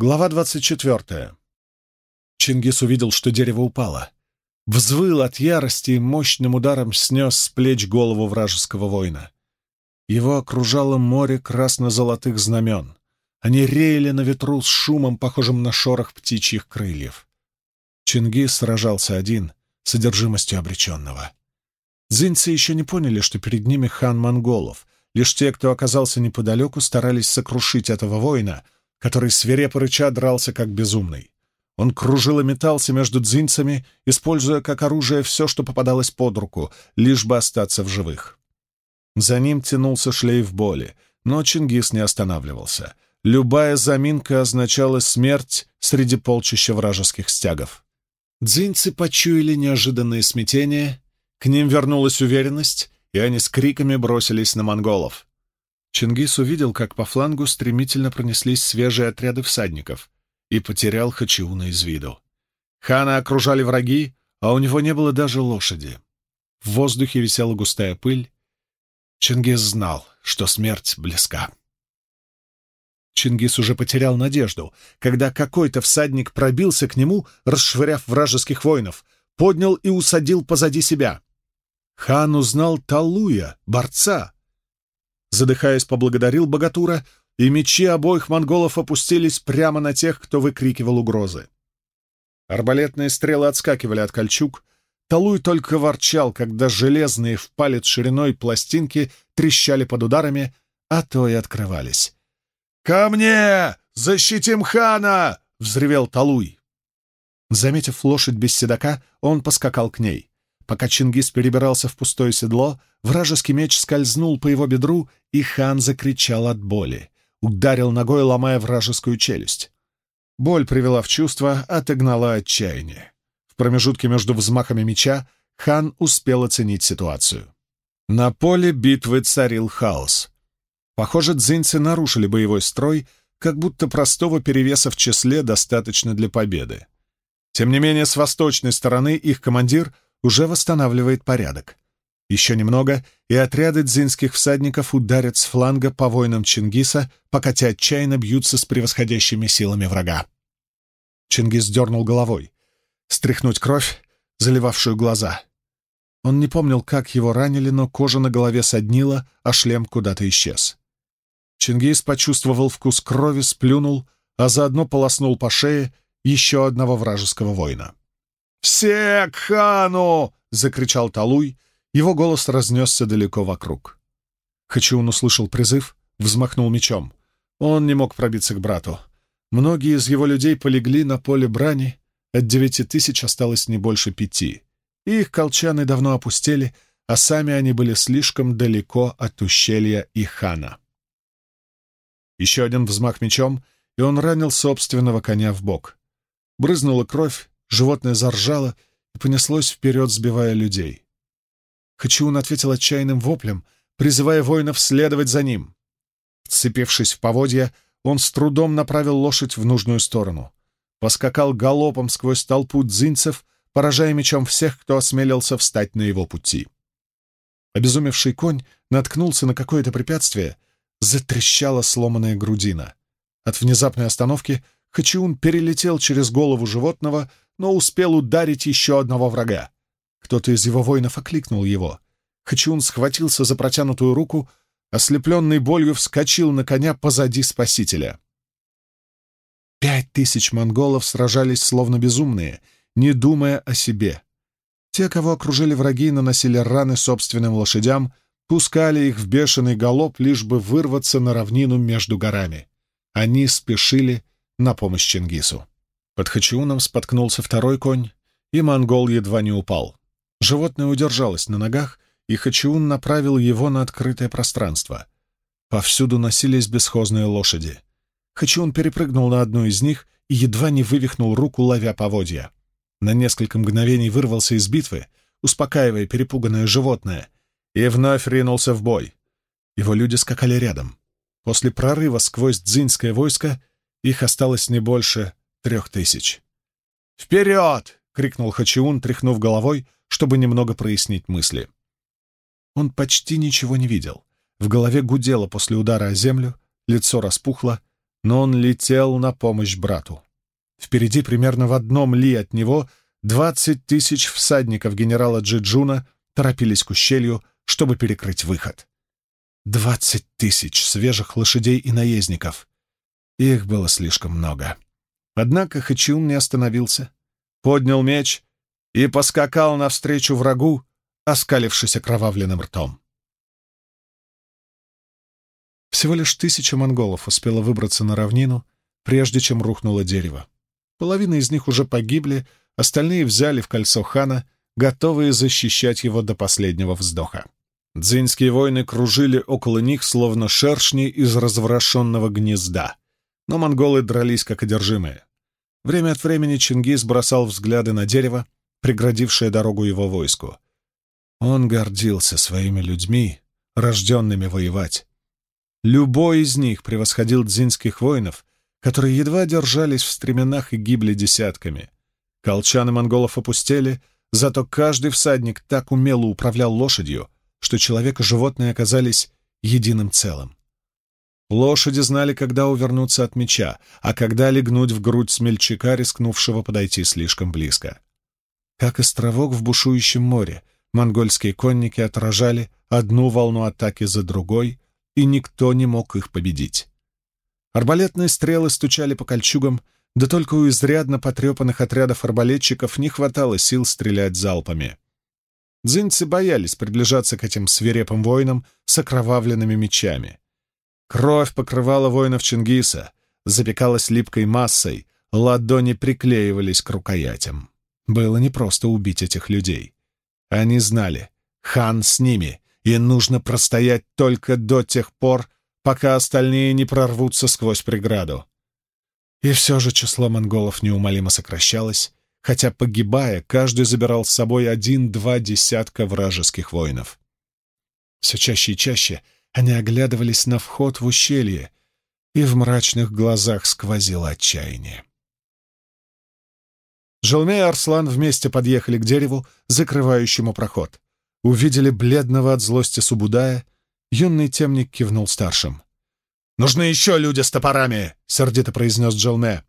Глава двадцать четвертая. Чингис увидел, что дерево упало. Взвыл от ярости и мощным ударом снес с плеч голову вражеского воина. Его окружало море красно-золотых знамен. Они реяли на ветру с шумом, похожим на шорох птичьих крыльев. Чингис сражался один, с содержимостью обреченного. Дзинцы еще не поняли, что перед ними хан монголов. Лишь те, кто оказался неподалеку, старались сокрушить этого воина — который свирепо рыча дрался как безумный. Он кружил и метался между дзинцами, используя как оружие все, что попадалось под руку, лишь бы остаться в живых. За ним тянулся шлейф боли, но Чингис не останавливался. Любая заминка означала смерть среди полчища вражеских стягов. Дзинцы почуяли неожиданное смятение, к ним вернулась уверенность, и они с криками бросились на монголов. Чингис увидел, как по флангу стремительно пронеслись свежие отряды всадников и потерял Хачиуна из виду. Хана окружали враги, а у него не было даже лошади. В воздухе висела густая пыль. Чингис знал, что смерть близка. Чингис уже потерял надежду, когда какой-то всадник пробился к нему, расшвыряв вражеских воинов, поднял и усадил позади себя. Хан узнал Талуя, борца, задыхаясь, поблагодарил богатура, и мечи обоих монголов опустились прямо на тех, кто выкрикивал угрозы. Арбалетные стрелы отскакивали от кольчуг, Талуй только ворчал, когда железные в палец шириной пластинки трещали под ударами, а то и открывались. «Ко мне! Защитим хана!» — взревел Талуй. Заметив лошадь без седока, он поскакал к ней. Пока Чингис перебирался в пустое седло, вражеский меч скользнул по его бедру, и хан закричал от боли. Ударил ногой, ломая вражескую челюсть. Боль привела в чувство, отогнала отчаяние. В промежутке между взмахами меча хан успел оценить ситуацию. На поле битвы царил хаос. Похоже, дзинцы нарушили боевой строй, как будто простого перевеса в числе достаточно для победы. Тем не менее, с восточной стороны их командир — уже восстанавливает порядок. Еще немного, и отряды дзинских всадников ударят с фланга по воинам Чингиса, пока те отчаянно бьются с превосходящими силами врага. Чингис дернул головой. Стряхнуть кровь, заливавшую глаза. Он не помнил, как его ранили, но кожа на голове соднила, а шлем куда-то исчез. Чингис почувствовал вкус крови, сплюнул, а заодно полоснул по шее еще одного вражеского воина. «Все к хану!» — закричал Талуй. Его голос разнесся далеко вокруг. Хачиун услышал призыв, взмахнул мечом. Он не мог пробиться к брату. Многие из его людей полегли на поле брани, от девяти тысяч осталось не больше пяти. Их колчаны давно опустели, а сами они были слишком далеко от ущелья и хана. Еще один взмах мечом, и он ранил собственного коня в бок. Брызнула кровь, Животное заржало и понеслось вперед, сбивая людей. Хачиун ответил отчаянным воплем, призывая воинов следовать за ним. Вцепившись в поводья, он с трудом направил лошадь в нужную сторону. Поскакал галопом сквозь толпу дзинцев, поражая мечом всех, кто осмелился встать на его пути. Обезумевший конь наткнулся на какое-то препятствие, затрещала сломанная грудина. От внезапной остановки Хачиун перелетел через голову животного, но успел ударить еще одного врага. Кто-то из его воинов окликнул его. Хачун схватился за протянутую руку, ослепленный болью вскочил на коня позади спасителя. Пять тысяч монголов сражались словно безумные, не думая о себе. Те, кого окружили враги, наносили раны собственным лошадям, пускали их в бешеный галоп, лишь бы вырваться на равнину между горами. Они спешили на помощь Чингису. Под Хачиуном споткнулся второй конь, и монгол едва не упал. Животное удержалось на ногах, и Хачиун направил его на открытое пространство. Повсюду носились бесхозные лошади. Хачиун перепрыгнул на одну из них и едва не вывихнул руку, ловя поводья. На несколько мгновений вырвался из битвы, успокаивая перепуганное животное, и вновь ринулся в бой. Его люди скакали рядом. После прорыва сквозь дзинское войско их осталось не больше трех тысяч. «Вперед!» — крикнул Хачиун, тряхнув головой, чтобы немного прояснить мысли. Он почти ничего не видел. В голове гудело после удара о землю, лицо распухло, но он летел на помощь брату. Впереди, примерно в одном ли от него, двадцать тысяч всадников генерала Джиджуна торопились к ущелью, чтобы перекрыть выход. Двадцать тысяч свежих лошадей и наездников. Их было слишком много. Однако Хачиун не остановился, поднял меч и поскакал навстречу врагу, оскалившись окровавленным ртом. Всего лишь тысяча монголов успела выбраться на равнину, прежде чем рухнуло дерево. Половина из них уже погибли, остальные взяли в кольцо хана, готовые защищать его до последнего вздоха. Дзинские воины кружили около них, словно шершни из разворошенного гнезда. Но монголы дрались как одержимые. Время от времени Чингис бросал взгляды на дерево, преградившее дорогу его войску. Он гордился своими людьми, рожденными воевать. Любой из них превосходил дзинских воинов, которые едва держались в стременах и гибли десятками. Колчаны монголов опустели, зато каждый всадник так умело управлял лошадью, что человек и животные оказались единым целым. Лошади знали, когда увернуться от меча, а когда легнуть в грудь смельчака, рискнувшего подойти слишком близко. Как островок в бушующем море, монгольские конники отражали одну волну атаки за другой, и никто не мог их победить. Арбалетные стрелы стучали по кольчугам, да только у изрядно потрепанных отрядов арбалетчиков не хватало сил стрелять залпами. Дзинцы боялись приближаться к этим свирепым воинам с окровавленными мечами. Кровь покрывала воинов Чингиса, запекалась липкой массой, ладони приклеивались к рукоятям. Было непросто убить этих людей. Они знали, хан с ними, и нужно простоять только до тех пор, пока остальные не прорвутся сквозь преграду. И все же число монголов неумолимо сокращалось, хотя, погибая, каждый забирал с собой один-два десятка вражеских воинов. Все чаще и чаще они оглядывались на вход в ущелье, и в мрачных глазах сквозило отчаяние. Желме и Арслан вместе подъехали к дереву, закрывающему проход. Увидели бледного от злости Субудая, юный темник кивнул старшим. «Нужны еще люди с топорами!» — сердито произнес Джелме.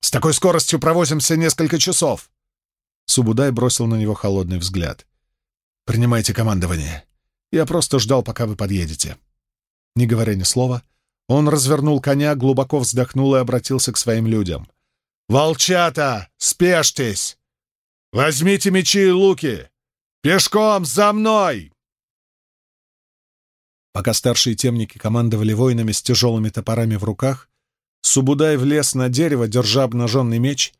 «С такой скоростью провозимся несколько часов!» Субудай бросил на него холодный взгляд. «Принимайте командование. Я просто ждал, пока вы подъедете». Не говоря ни слова, он развернул коня, глубоко вздохнул и обратился к своим людям. «Волчата, спешьтесь! Возьмите мечи и луки! Пешком за мной!» Пока старшие темники командовали воинами с тяжелыми топорами в руках, Субудай влез на дерево, держа обнаженный меч,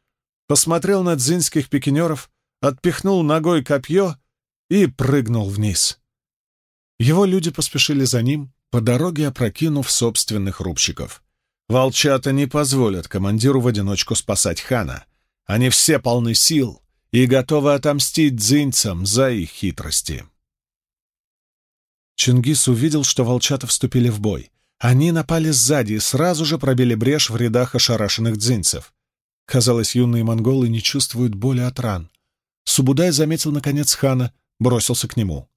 посмотрел на дзинских пикинеров, отпихнул ногой копье и прыгнул вниз. Его люди поспешили за ним, по дороге опрокинув собственных рубщиков. Волчата не позволят командиру в одиночку спасать хана. Они все полны сил и готовы отомстить дзинцам за их хитрости. Чингис увидел, что волчата вступили в бой. Они напали сзади и сразу же пробили брешь в рядах ошарашенных дзинцев. Казалось, юные монголы не чувствуют боли от ран. Субудай заметил, наконец, хана, бросился к нему.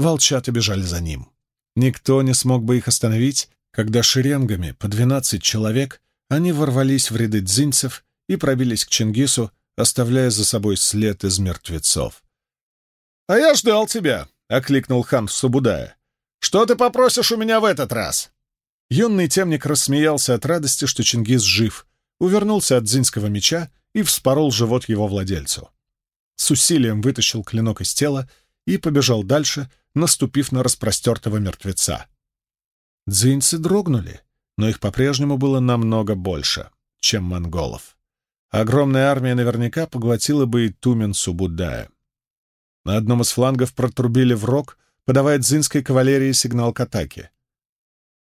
Волчата бежали за ним. Никто не смог бы их остановить, когда шеренгами по двенадцать человек они ворвались в ряды дзинцев и пробились к Чингису, оставляя за собой след из мертвецов. «А я ждал тебя!» — окликнул хан Субудая. «Что ты попросишь у меня в этот раз?» Юный темник рассмеялся от радости, что Чингис жив, увернулся от дзинского меча и вспорол живот его владельцу. С усилием вытащил клинок из тела и побежал дальше, наступив на распростертого мертвеца. Дзинцы дрогнули, но их по-прежнему было намного больше, чем монголов. Огромная армия наверняка поглотила бы и Тумен Субудая. На одном из флангов протрубили в рог, подавая дзинской кавалерии сигнал к атаке.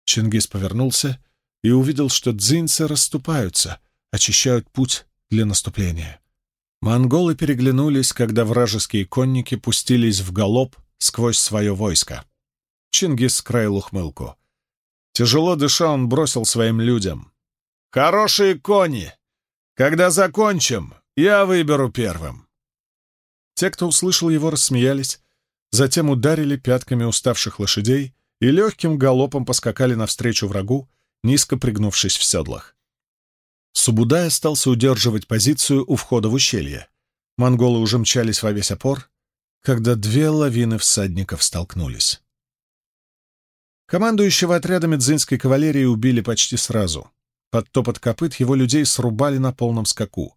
Чингис повернулся и увидел, что дзинцы расступаются, очищают путь для наступления. Монголы переглянулись, когда вражеские конники пустились в галоп сквозь свое войско. Чингис скроил ухмылку. Тяжело дыша, он бросил своим людям. «Хорошие кони! Когда закончим, я выберу первым!» Те, кто услышал его, рассмеялись, затем ударили пятками уставших лошадей и легким галопом поскакали навстречу врагу, низко пригнувшись в седлах. Субудай остался удерживать позицию у входа в ущелье. Монголы уже мчались во весь опор, когда две лавины всадников столкнулись. Командующего отрядами дзинской кавалерии убили почти сразу. Под топот копыт его людей срубали на полном скаку.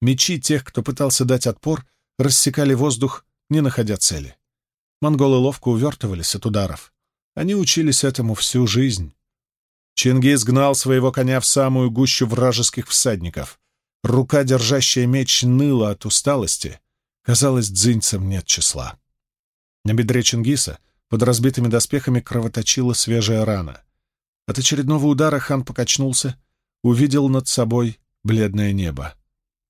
Мечи тех, кто пытался дать отпор, рассекали воздух, не находя цели. Монголы ловко увертывались от ударов. Они учились этому всю жизнь. Чингис гнал своего коня в самую гущу вражеских всадников. Рука, держащая меч, ныла от усталости. Казалось, дзинцам нет числа. На бедре Чингиса под разбитыми доспехами кровоточила свежая рана. От очередного удара хан покачнулся, увидел над собой бледное небо.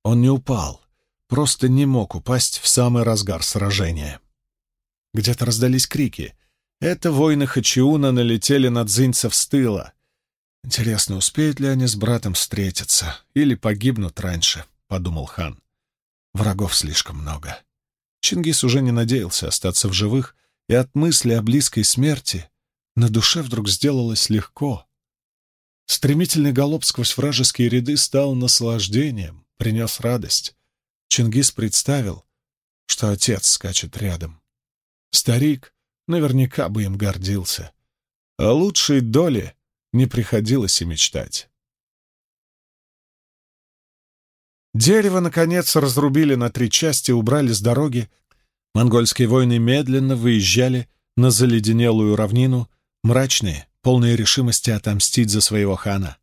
Он не упал, просто не мог упасть в самый разгар сражения. Где-то раздались крики. Это воины Хачиуна налетели на дзинцев с тыла. «Интересно, успеют ли они с братом встретиться или погибнут раньше?» — подумал хан. Врагов слишком много. Чингис уже не надеялся остаться в живых, и от мысли о близкой смерти на душе вдруг сделалось легко. Стремительный галоп сквозь вражеские ряды стал наслаждением, принес радость. Чингис представил, что отец скачет рядом. Старик наверняка бы им гордился. О лучшей доле не приходилось и мечтать. Дерево, наконец, разрубили на три части, убрали с дороги. Монгольские воины медленно выезжали на заледенелую равнину, мрачные, полные решимости отомстить за своего хана.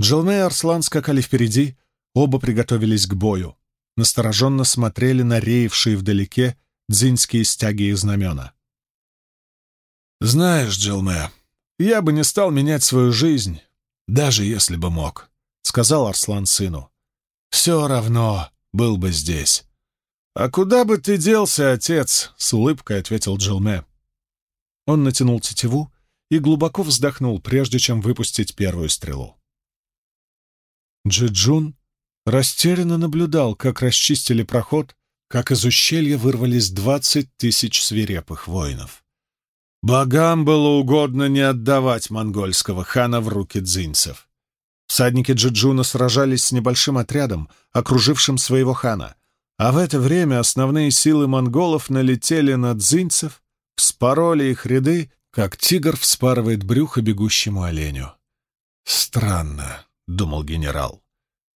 Джилме и Арслан скакали впереди, оба приготовились к бою. Настороженно смотрели на реевшие вдалеке дзиньские стяги и знамена. «Знаешь, Джилме, я бы не стал менять свою жизнь, даже если бы мог», — сказал Арслан сыну. «Все равно был бы здесь». «А куда бы ты делся, отец?» — с улыбкой ответил Джилме. Он натянул тетиву и глубоко вздохнул, прежде чем выпустить первую стрелу. Джиджун растерянно наблюдал, как расчистили проход как из ущелья вырвались двадцать тысяч свирепых воинов. Богам было угодно не отдавать монгольского хана в руки дзинцев. Всадники Джиджуна сражались с небольшим отрядом, окружившим своего хана, а в это время основные силы монголов налетели на дзинцев, вспороли их ряды, как тигр вспарывает брюхо бегущему оленю. «Странно», — думал генерал.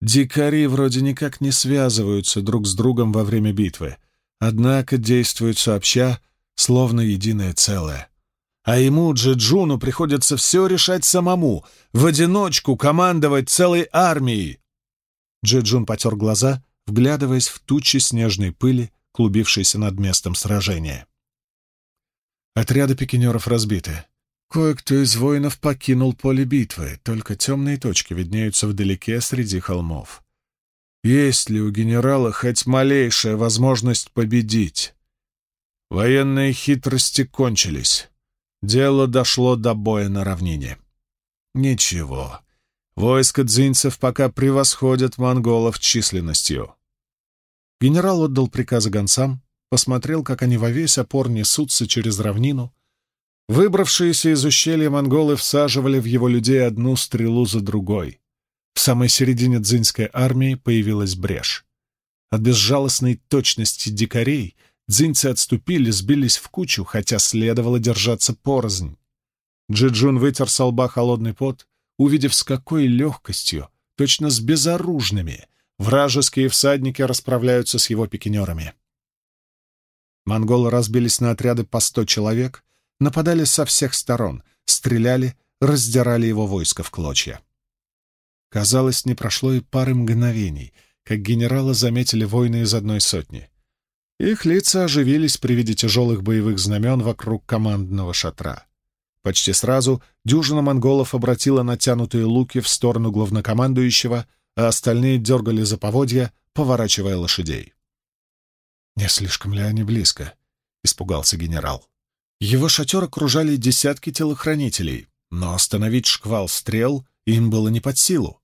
Дикари вроде никак не связываются друг с другом во время битвы, однако действуют сообща, словно единое целое. А ему, Джиджуну, приходится все решать самому, в одиночку командовать целой армией. Джиджун потер глаза, вглядываясь в тучи снежной пыли, клубившейся над местом сражения. Отряды пикинеров разбиты. Кое-кто из воинов покинул поле битвы, только темные точки виднеются вдалеке среди холмов. Есть ли у генерала хоть малейшая возможность победить? Военные хитрости кончились. Дело дошло до боя на равнине. Ничего. Войско дзинцев пока превосходят монголов численностью. Генерал отдал приказы гонцам, посмотрел, как они во весь опор несутся через равнину, Выбравшиеся из ущелья монголы всаживали в его людей одну стрелу за другой. В самой середине дзиньской армии появилась брешь. От безжалостной точности дикарей дзиньцы отступили, сбились в кучу, хотя следовало держаться порознь. Джиджун вытер со лба холодный пот, увидев, с какой легкостью, точно с безоружными, вражеские всадники расправляются с его пикинерами. Монголы разбились на отряды по сто человек, нападали со всех сторон, стреляли, раздирали его войско в клочья. Казалось, не прошло и пары мгновений, как генерала заметили воины из одной сотни. Их лица оживились при виде тяжелых боевых знамен вокруг командного шатра. Почти сразу дюжина монголов обратила натянутые луки в сторону главнокомандующего, а остальные дергали за поводья, поворачивая лошадей. «Не слишком ли они близко?» — испугался генерал. Его шатер окружали десятки телохранителей, но остановить шквал стрел им было не под силу.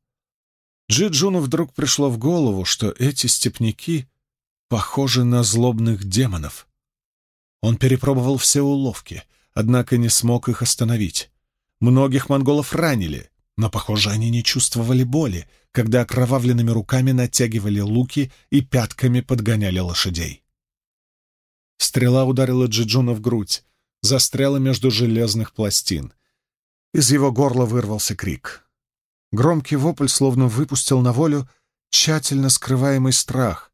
Джиджуну вдруг пришло в голову, что эти степняки похожи на злобных демонов. Он перепробовал все уловки, однако не смог их остановить. Многих монголов ранили, но, похоже, они не чувствовали боли, когда окровавленными руками натягивали луки и пятками подгоняли лошадей. Стрела ударила Джиджуна в грудь, застряла между железных пластин. Из его горла вырвался крик. Громкий вопль словно выпустил на волю тщательно скрываемый страх.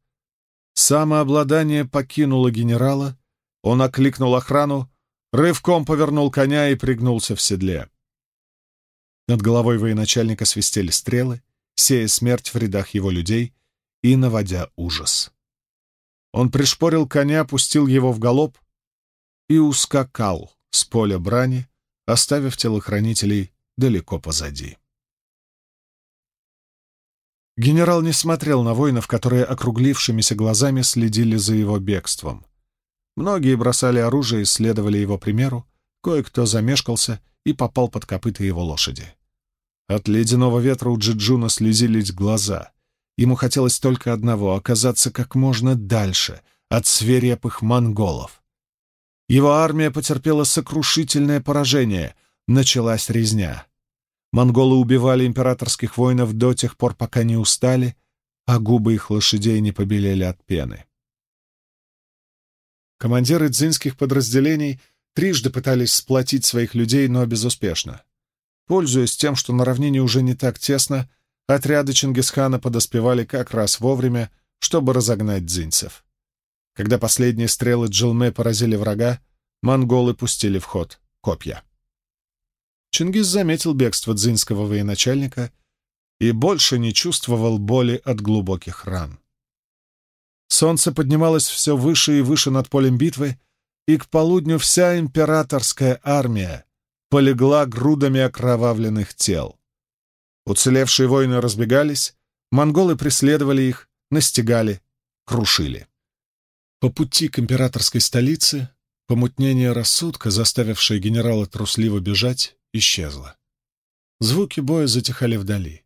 Самообладание покинуло генерала, он окликнул охрану, рывком повернул коня и пригнулся в седле. Над головой военачальника свистели стрелы, сея смерть в рядах его людей и наводя ужас. Он пришпорил коня, пустил его в галоп и ускакал с поля брани, оставив телохранителей далеко позади. Генерал не смотрел на воинов, которые округлившимися глазами следили за его бегством. Многие бросали оружие и следовали его примеру, кое-кто замешкался и попал под копыта его лошади. От ледяного ветра у Джиджуна слезились глаза. Ему хотелось только одного — оказаться как можно дальше от свирепых монголов. Его армия потерпела сокрушительное поражение, началась резня. Монголы убивали императорских воинов до тех пор, пока не устали, а губы их лошадей не побелели от пены. Командиры дзинских подразделений трижды пытались сплотить своих людей, но безуспешно. Пользуясь тем, что на равнине уже не так тесно, отряды Чингисхана подоспевали как раз вовремя, чтобы разогнать дзинцев. Когда последние стрелы Джилме поразили врага, монголы пустили в ход копья. Чингис заметил бегство дзинского военачальника и больше не чувствовал боли от глубоких ран. Солнце поднималось все выше и выше над полем битвы, и к полудню вся императорская армия полегла грудами окровавленных тел. Уцелевшие воины разбегались, монголы преследовали их, настигали, крушили. По пути к императорской столице помутнение рассудка, заставившее генерала трусливо бежать, исчезло. Звуки боя затихали вдали.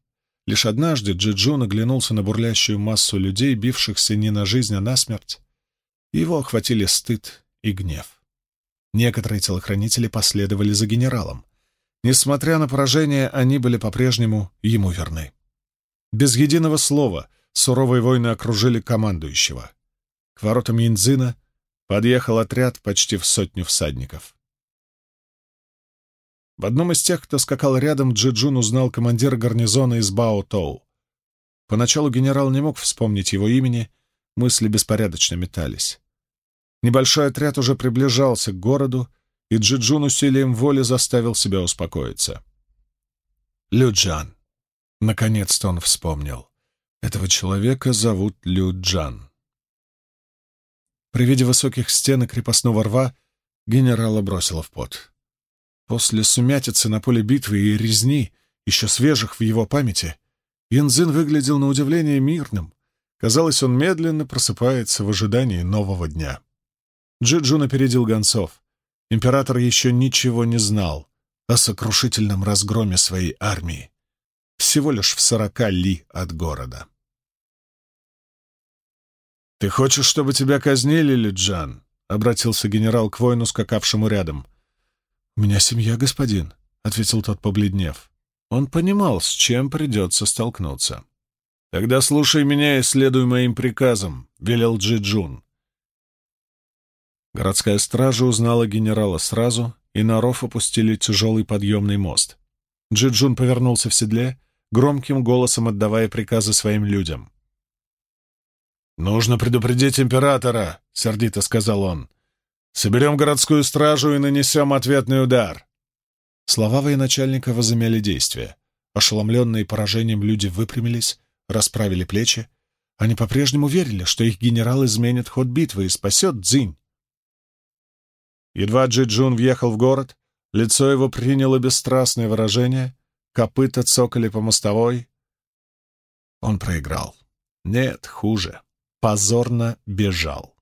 Лишь однажды Джиджун оглянулся на бурлящую массу людей, бившихся не на жизнь, а на смерть. Его охватили стыд и гнев. Некоторые телохранители последовали за генералом. Несмотря на поражение, они были по-прежнему ему верны. Без единого слова суровые воины окружили командующего. К воротам Янзина подъехал отряд почти в сотню всадников. В одном из тех, кто скакал рядом, Джиджун узнал командира гарнизона из Бао-Тоу. Поначалу генерал не мог вспомнить его имени, мысли беспорядочно метались. Небольшой отряд уже приближался к городу, и Джиджун усилием воли заставил себя успокоиться. Люджан. Наконец-то он вспомнил. Этого человека зовут Люджан. При виде высоких стен и крепостного рва генерала бросило в пот. После сумятицы на поле битвы и резни, еще свежих в его памяти, Янзин выглядел на удивление мирным. Казалось, он медленно просыпается в ожидании нового дня. Джиджун опередил гонцов. Император еще ничего не знал о сокрушительном разгроме своей армии. Всего лишь в сорока ли от города. «Ты хочешь, чтобы тебя казнили, Лиджан?» — обратился генерал к воину, скакавшему рядом. «У меня семья, господин», — ответил тот, побледнев. Он понимал, с чем придется столкнуться. «Тогда слушай меня и следуй моим приказам», — велел Джиджун. Городская стража узнала генерала сразу, и на ров опустили тяжелый подъемный мост. Джиджун повернулся в седле, громким голосом отдавая приказы своим людям. «Нужно предупредить императора», — сердито сказал он. «Соберем городскую стражу и нанесем ответный удар». Слова военачальника возымели действие. Ошеломленные поражением люди выпрямились, расправили плечи. Они по-прежнему верили, что их генерал изменит ход битвы и спасет Дзинь. Едва Джиджун въехал в город, лицо его приняло бесстрастное выражение, копыта цокали по мостовой. Он проиграл. Нет, хуже. Позорно бежал.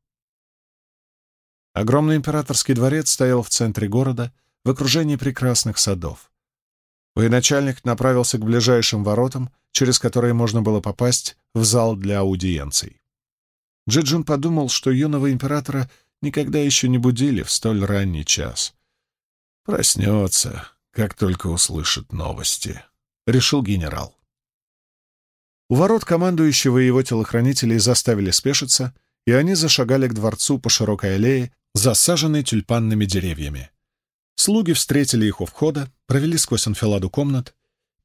Огромный императорский дворец стоял в центре города, в окружении прекрасных садов. Военачальник направился к ближайшим воротам, через которые можно было попасть в зал для аудиенций. Джиджун подумал, что юного императора никогда еще не будили в столь ранний час. Проснется, как только услышит новости. — решил генерал. У ворот командующего и его телохранителей заставили спешиться, и они зашагали к дворцу по широкой аллее, засаженной тюльпанными деревьями. Слуги встретили их у входа, провели сквозь анфиладу комнат.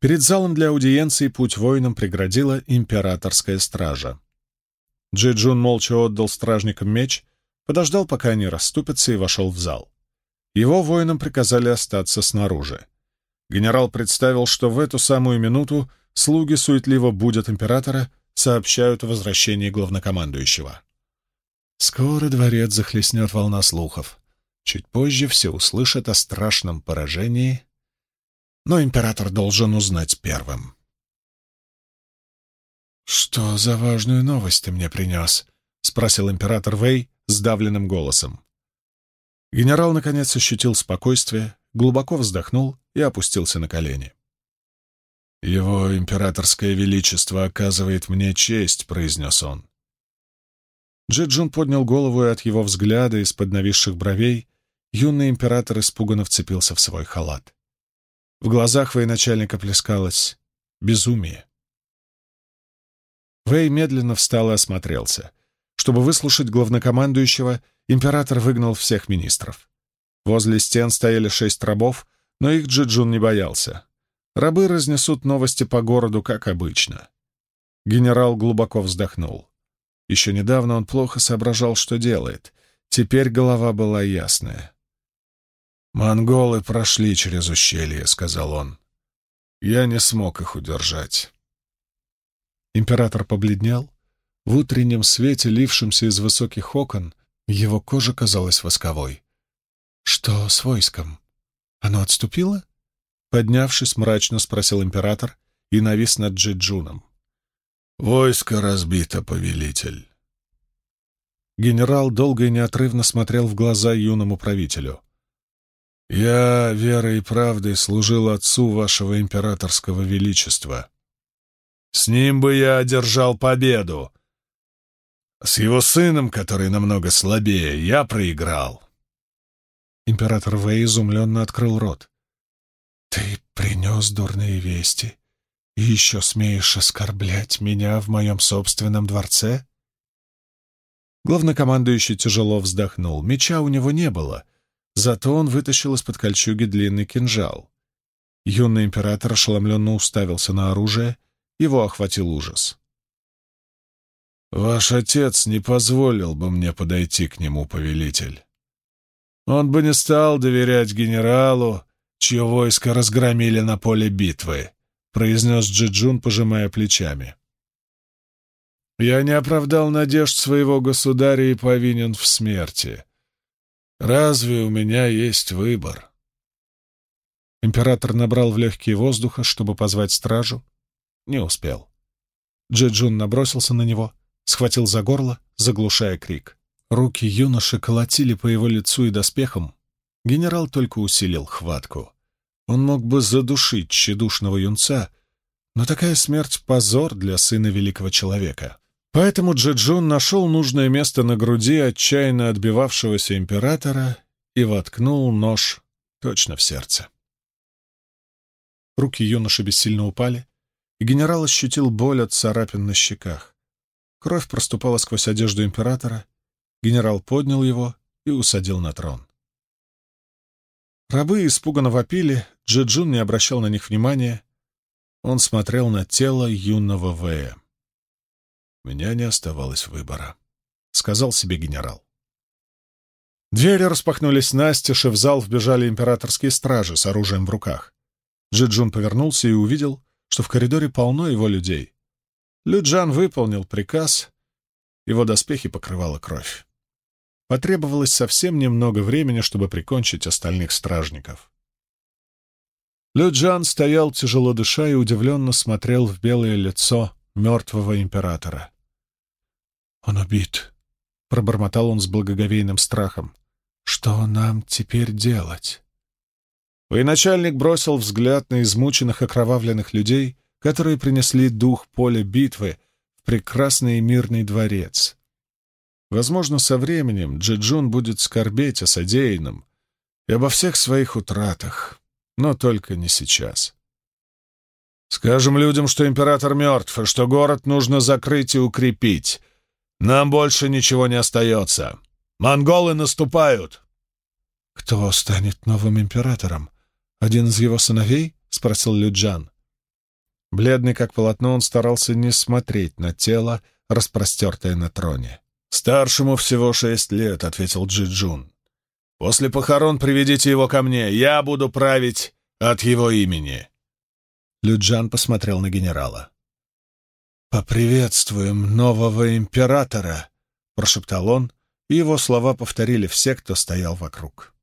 Перед залом для аудиенции путь воинам преградила императорская стража. Джи-Джун молча отдал стражникам меч, подождал, пока они расступятся, и вошел в зал. Его воинам приказали остаться снаружи. Генерал представил, что в эту самую минуту слуги суетливо будят императора, сообщают о возвращении главнокомандующего. Скоро дворец захлестнет волна слухов. Чуть позже все услышат о страшном поражении, но император должен узнать первым. «Что за важную новость ты мне принес?» — спросил император Вэй сдавленным голосом. Генерал, наконец, ощутил спокойствие, глубоко вздохнул и опустился на колени. «Его императорское величество оказывает мне честь», — произнес он. Джиджун поднял голову, и от его взгляда из-под нависших бровей юный император испуганно вцепился в свой халат. В глазах военачальника плескалось безумие. Вэй медленно встал и осмотрелся. Чтобы выслушать главнокомандующего, император выгнал всех министров. Возле стен стояли шесть рабов, но их Джиджун не боялся. Рабы разнесут новости по городу, как обычно. Генерал глубоко вздохнул. Еще недавно он плохо соображал, что делает. Теперь голова была ясная. «Монголы прошли через ущелье», — сказал он. «Я не смог их удержать». Император побледнел. В утреннем свете, лившемся из высоких окон, его кожа казалась восковой. «Что с войском? Оно отступило?» Поднявшись, мрачно спросил император и навис над Джиджуном. «Войско разбито, повелитель». Генерал долго и неотрывно смотрел в глаза юному правителю. «Я верой и правдой служил отцу вашего императорского величества. С ним бы я одержал победу. С его сыном, который намного слабее, я проиграл». Император Вэй изумленно открыл рот. «Ты принес дурные вести еще смеешь оскорблять меня в моем собственном дворце?» Главнокомандующий тяжело вздохнул. Меча у него не было — Зато он вытащил из-под кольчуги длинный кинжал. Юный император ошеломленно уставился на оружие, его охватил ужас. «Ваш отец не позволил бы мне подойти к нему, повелитель. Он бы не стал доверять генералу, чье войско разгромили на поле битвы», — произнес Джиджун, пожимая плечами. «Я не оправдал надежд своего государя и повинен в смерти. Разве у меня есть выбор? Император набрал в легкие воздуха, чтобы позвать стражу. Не успел. Джиджун набросился на него, схватил за горло, заглушая крик. Руки юноши колотили по его лицу и доспехам. Генерал только усилил хватку. Он мог бы задушить тщедушного юнца, но такая смерть — позор для сына великого человека. Поэтому Джиджун нашел нужное место на груди отчаянно отбивавшегося императора и воткнул нож точно в сердце. Руки юноши бессильно упали, и генерал ощутил боль от царапин на щеках. Кровь проступала сквозь одежду императора. Генерал поднял его и усадил на трон. Рабы испуганно вопили, Джиджун не обращал на них внимания. Он смотрел на тело юного Вэя меня не оставалось выбора», — сказал себе генерал. Двери распахнулись настежь, и в зал вбежали императорские стражи с оружием в руках. Джиджун повернулся и увидел, что в коридоре полно его людей. Люджан выполнил приказ, его доспехи покрывала кровь. Потребовалось совсем немного времени, чтобы прикончить остальных стражников. Люджан стоял, тяжело дыша, и удивленно смотрел в белое лицо мертвого императора. «Он убит», — пробормотал он с благоговейным страхом. «Что нам теперь делать?» Военачальник бросил взгляд на измученных окровавленных людей, которые принесли дух поля битвы в прекрасный мирный дворец. Возможно, со временем Джиджун будет скорбеть о содеянном и обо всех своих утратах, но только не сейчас. Скажем людям, что император мертв, и что город нужно закрыть и укрепить. Нам больше ничего не остается. Монголы наступают!» «Кто станет новым императором? Один из его сыновей?» — спросил Люджан. Бледный как полотно, он старался не смотреть на тело, распростертое на троне. «Старшему всего шесть лет», — ответил Джиджун. «После похорон приведите его ко мне, я буду править от его имени». Люджан посмотрел на генерала. «Поприветствуем нового императора!» — прошептал он, и его слова повторили все, кто стоял вокруг.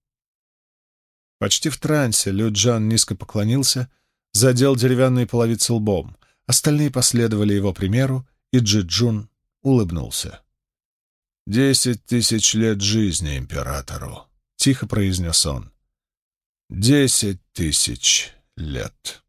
Почти в трансе Люджан низко поклонился, задел деревянные половицы лбом. Остальные последовали его примеру, и Джиджун улыбнулся. «Десять тысяч лет жизни императору», — тихо произнес он. «Десять тысяч лет».